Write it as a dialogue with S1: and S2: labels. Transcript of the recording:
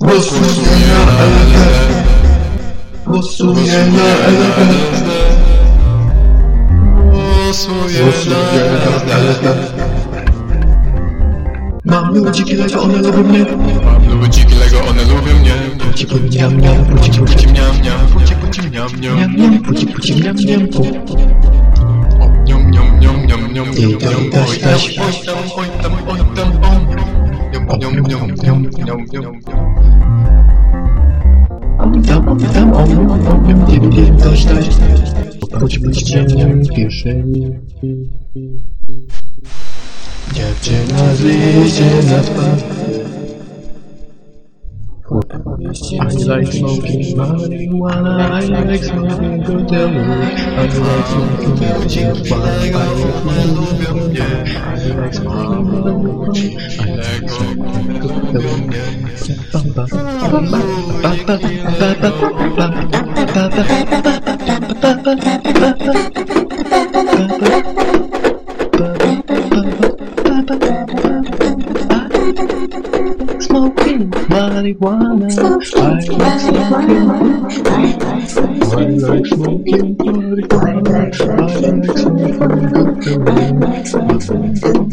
S1: Głosujemy na LD Głosujemy na LD Mam ludzi, kilego one lubią mnie
S2: Mam ludzi, kilego one lubią mnie
S1: Puci, puci, miam, miam, puci, puci,
S2: miam miam, puci puci miam miam
S1: miam, miam, puci, puci, miam, miam, pu
S2: O, Niam niam niam niam niam
S1: Ty,
S2: niam niam Oj tam, oj tam, oj tam, oj tam, om Niam niam niam niam niam
S1: Witam o tym, kiedy wiem coś dać, choćbyś cieniem kieszeni. Dziewczyna zliezie na twa. I like smoking marijuana, I like smoking good I like smoking dziewczyna, one
S2: lubią mnie.
S1: I like smoking marijuana, I like smoking good Smoking marijuana, smoking I like smoking marijuana, I like smoking good